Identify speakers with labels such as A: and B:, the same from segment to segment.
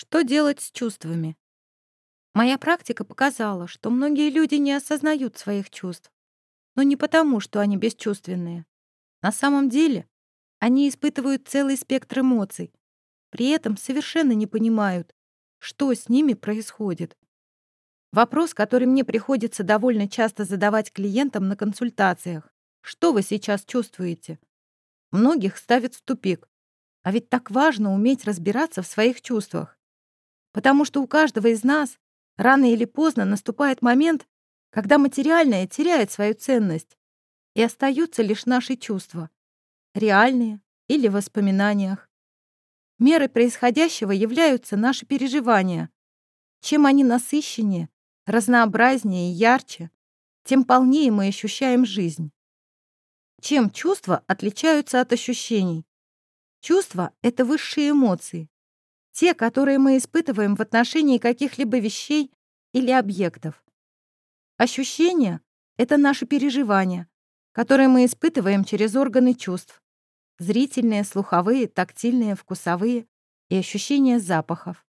A: Что делать с чувствами? Моя практика показала, что многие люди не осознают своих чувств. Но не потому, что они бесчувственные. На самом деле они испытывают целый спектр эмоций, при этом совершенно не понимают, что с ними происходит. Вопрос, который мне приходится довольно часто задавать клиентам на консультациях. Что вы сейчас чувствуете? Многих ставит в тупик. А ведь так важно уметь разбираться в своих чувствах. Потому что у каждого из нас рано или поздно наступает момент, когда материальное теряет свою ценность, и остаются лишь наши чувства, реальные или в воспоминаниях. Мерой происходящего являются наши переживания. Чем они насыщеннее, разнообразнее и ярче, тем полнее мы ощущаем жизнь. Чем чувства отличаются от ощущений? Чувства — это высшие эмоции, те, которые мы испытываем в отношении каких-либо вещей или объектов. Ощущения — это наши переживания, которые мы испытываем через органы чувств. Зрительные, слуховые, тактильные, вкусовые и ощущения запахов.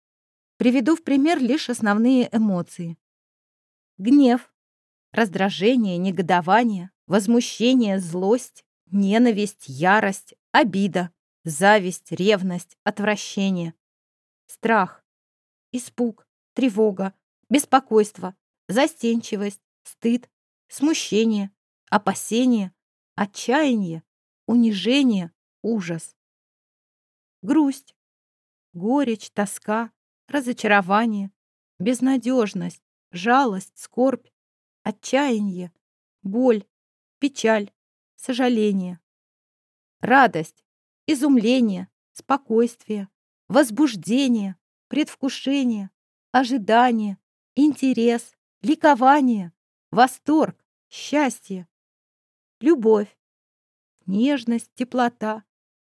A: Приведу в пример лишь основные эмоции. Гнев, раздражение, негодование, возмущение, злость, ненависть, ярость, обида, зависть, ревность, отвращение, страх, испуг, тревога, беспокойство, застенчивость, стыд, смущение, опасение, отчаяние, унижение, ужас. Грусть, горечь, тоска, разочарование, безнадежность, жалость, скорбь, отчаяние, боль, печаль, сожаление. Радость, изумление, спокойствие, возбуждение, предвкушение, ожидание, интерес, ликование, восторг, счастье, любовь, нежность, теплота,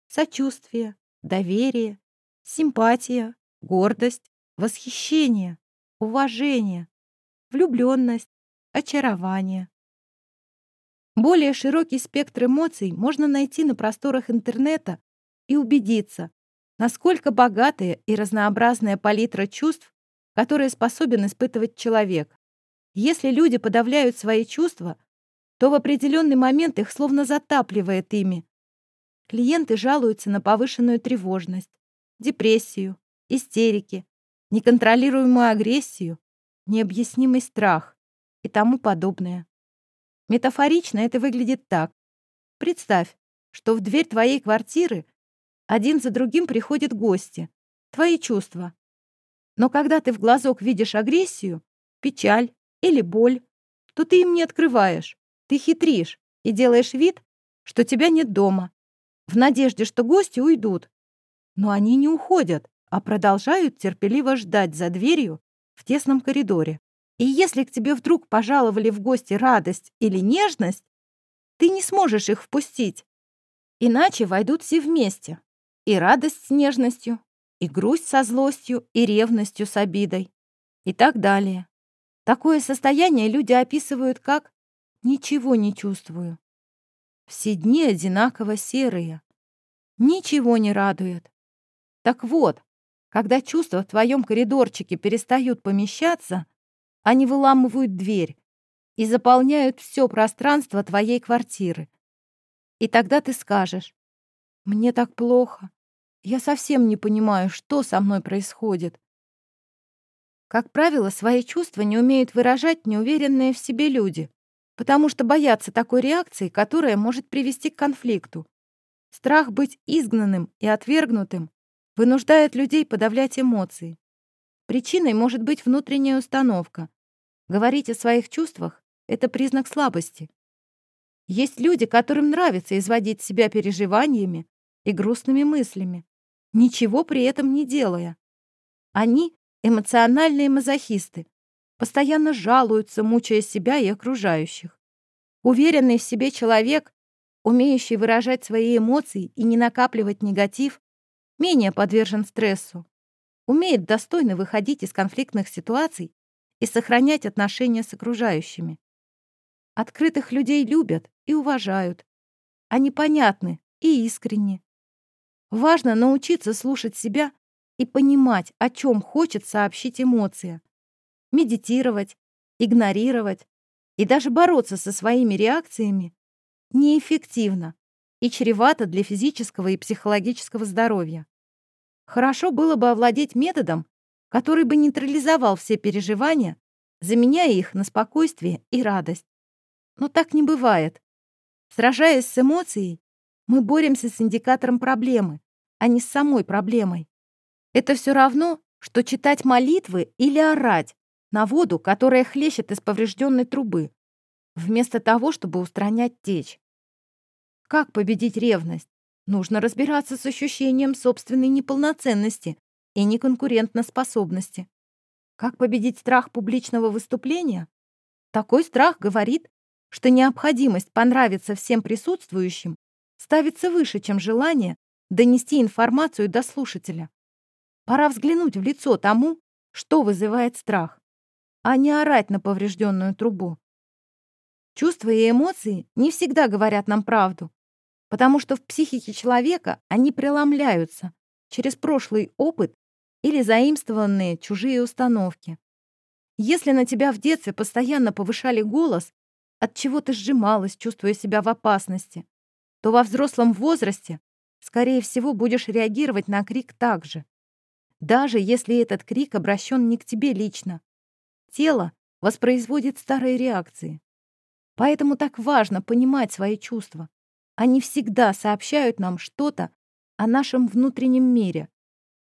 A: сочувствие, доверие, симпатия, гордость, восхищение, уважение, влюбленность, очарование. Более широкий спектр эмоций можно найти на просторах интернета и убедиться, насколько богатая и разнообразная палитра чувств, которые способен испытывать человек. Если люди подавляют свои чувства, то в определенный момент их словно затапливает ими. Клиенты жалуются на повышенную тревожность, депрессию, истерики, неконтролируемую агрессию, необъяснимый страх и тому подобное. Метафорично это выглядит так. Представь, что в дверь твоей квартиры один за другим приходят гости, твои чувства. Но когда ты в глазок видишь агрессию, печаль или боль, то ты им не открываешь. Ты хитришь и делаешь вид, что тебя нет дома, в надежде, что гости уйдут. Но они не уходят, а продолжают терпеливо ждать за дверью в тесном коридоре. И если к тебе вдруг пожаловали в гости радость или нежность, ты не сможешь их впустить. Иначе войдут все вместе. И радость с нежностью, и грусть со злостью, и ревностью с обидой. И так далее. Такое состояние люди описывают как «ничего не чувствую». Все дни одинаково серые. Ничего не радует. Так вот, когда чувства в твоем коридорчике перестают помещаться, они выламывают дверь и заполняют все пространство твоей квартиры. И тогда ты скажешь, «Мне так плохо. Я совсем не понимаю, что со мной происходит». Как правило, свои чувства не умеют выражать неуверенные в себе люди, потому что боятся такой реакции, которая может привести к конфликту. Страх быть изгнанным и отвергнутым вынуждает людей подавлять эмоции. Причиной может быть внутренняя установка. Говорить о своих чувствах — это признак слабости. Есть люди, которым нравится изводить себя переживаниями и грустными мыслями, ничего при этом не делая. Они — эмоциональные мазохисты, постоянно жалуются, мучая себя и окружающих. Уверенный в себе человек, умеющий выражать свои эмоции и не накапливать негатив, менее подвержен стрессу умеет достойно выходить из конфликтных ситуаций и сохранять отношения с окружающими. Открытых людей любят и уважают. Они понятны и искренни. Важно научиться слушать себя и понимать, о чем хочет сообщить эмоция. Медитировать, игнорировать и даже бороться со своими реакциями неэффективно и чревато для физического и психологического здоровья. Хорошо было бы овладеть методом, который бы нейтрализовал все переживания, заменяя их на спокойствие и радость. Но так не бывает. Сражаясь с эмоцией, мы боремся с индикатором проблемы, а не с самой проблемой. Это все равно, что читать молитвы или орать на воду, которая хлещет из поврежденной трубы, вместо того, чтобы устранять течь. Как победить ревность? Нужно разбираться с ощущением собственной неполноценности и неконкурентоспособности. Как победить страх публичного выступления? Такой страх говорит, что необходимость понравиться всем присутствующим ставится выше, чем желание донести информацию до слушателя. Пора взглянуть в лицо тому, что вызывает страх, а не орать на поврежденную трубу. Чувства и эмоции не всегда говорят нам правду, потому что в психике человека они преломляются через прошлый опыт или заимствованные чужие установки. Если на тебя в детстве постоянно повышали голос, от чего ты сжималась, чувствуя себя в опасности, то во взрослом возрасте, скорее всего, будешь реагировать на крик так же. Даже если этот крик обращен не к тебе лично. Тело воспроизводит старые реакции. Поэтому так важно понимать свои чувства. Они всегда сообщают нам что-то о нашем внутреннем мире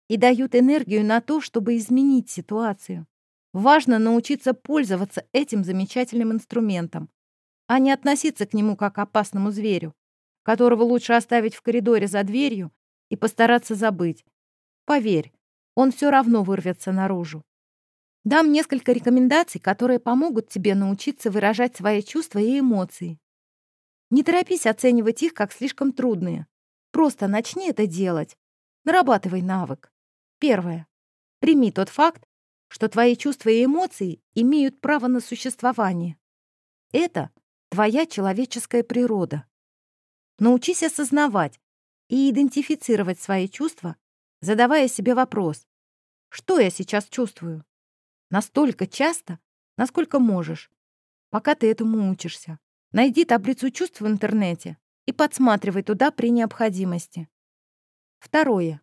A: и дают энергию на то, чтобы изменить ситуацию. Важно научиться пользоваться этим замечательным инструментом, а не относиться к нему как к опасному зверю, которого лучше оставить в коридоре за дверью и постараться забыть. Поверь, он все равно вырвется наружу. Дам несколько рекомендаций, которые помогут тебе научиться выражать свои чувства и эмоции, не торопись оценивать их как слишком трудные. Просто начни это делать. Нарабатывай навык. Первое. Прими тот факт, что твои чувства и эмоции имеют право на существование. Это твоя человеческая природа. Научись осознавать и идентифицировать свои чувства, задавая себе вопрос, что я сейчас чувствую? Настолько часто, насколько можешь, пока ты этому учишься. Найди таблицу чувств в интернете и подсматривай туда при необходимости. Второе.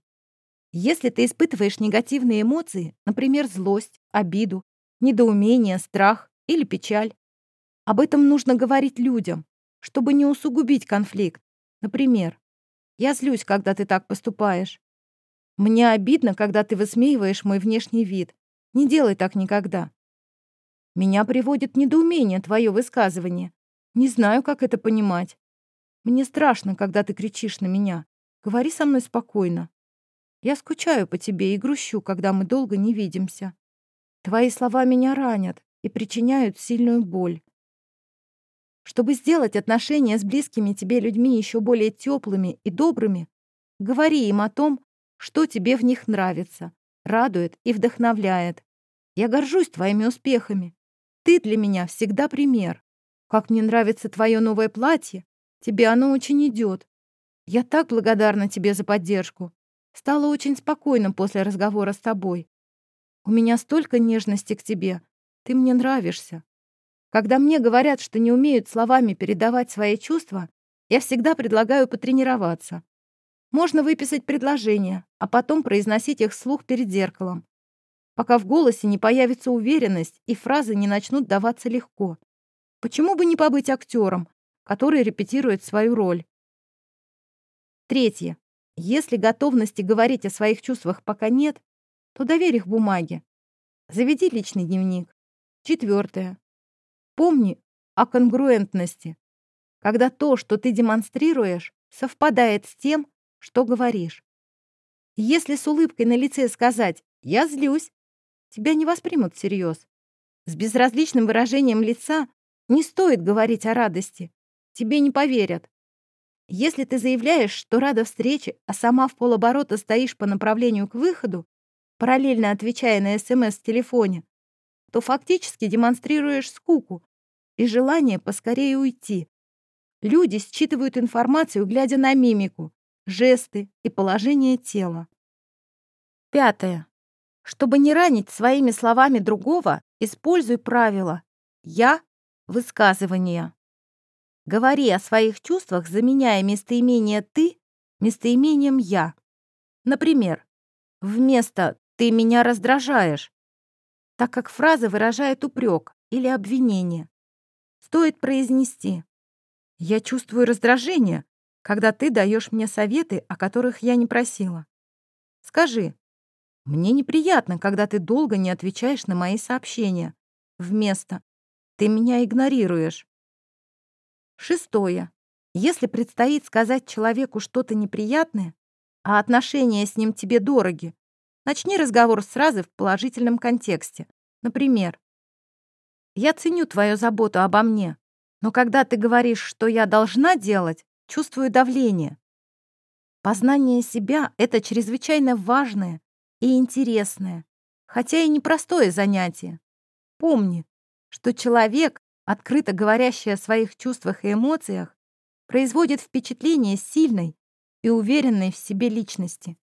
A: Если ты испытываешь негативные эмоции, например, злость, обиду, недоумение, страх или печаль, об этом нужно говорить людям, чтобы не усугубить конфликт. Например, «Я злюсь, когда ты так поступаешь. Мне обидно, когда ты высмеиваешь мой внешний вид. Не делай так никогда. Меня приводит недоумение твое высказывание. Не знаю, как это понимать. Мне страшно, когда ты кричишь на меня. Говори со мной спокойно. Я скучаю по тебе и грущу, когда мы долго не видимся. Твои слова меня ранят и причиняют сильную боль. Чтобы сделать отношения с близкими тебе людьми еще более теплыми и добрыми, говори им о том, что тебе в них нравится, радует и вдохновляет. Я горжусь твоими успехами. Ты для меня всегда пример. Как мне нравится твое новое платье. Тебе оно очень идет. Я так благодарна тебе за поддержку. Стало очень спокойно после разговора с тобой. У меня столько нежности к тебе. Ты мне нравишься. Когда мне говорят, что не умеют словами передавать свои чувства, я всегда предлагаю потренироваться. Можно выписать предложения, а потом произносить их вслух перед зеркалом, пока в голосе не появится уверенность и фразы не начнут даваться легко. Почему бы не побыть актером, который репетирует свою роль? Третье. Если готовности говорить о своих чувствах пока нет, то доверь их бумаге. Заведи личный дневник. Четвертое. Помни о конгруентности, когда то, что ты демонстрируешь, совпадает с тем, что говоришь. Если с улыбкой на лице сказать «я злюсь», тебя не воспримут всерьез. С безразличным выражением лица не стоит говорить о радости. Тебе не поверят. Если ты заявляешь, что рада встрече, а сама в полоборота стоишь по направлению к выходу, параллельно отвечая на СМС в телефоне, то фактически демонстрируешь скуку и желание поскорее уйти. Люди считывают информацию, глядя на мимику, жесты и положение тела. Пятое. Чтобы не ранить своими словами другого, используй правило «я» высказывания. Говори о своих чувствах, заменяя местоимение «ты» местоимением «я». Например, вместо «ты меня раздражаешь», так как фраза выражает упрек или обвинение. Стоит произнести «Я чувствую раздражение, когда ты даешь мне советы, о которых я не просила». Скажи мне неприятно, когда ты долго не отвечаешь на мои сообщения. Вместо «ты меня игнорируешь». Шестое. Если предстоит сказать человеку что-то неприятное, а отношения с ним тебе дороги, начни разговор сразу в положительном контексте. Например, «Я ценю твою заботу обо мне, но когда ты говоришь, что я должна делать, чувствую давление». Познание себя — это чрезвычайно важное и интересное, хотя и непростое занятие. Помни, что человек, открыто говорящий о своих чувствах и эмоциях, производит впечатление сильной и уверенной в себе личности.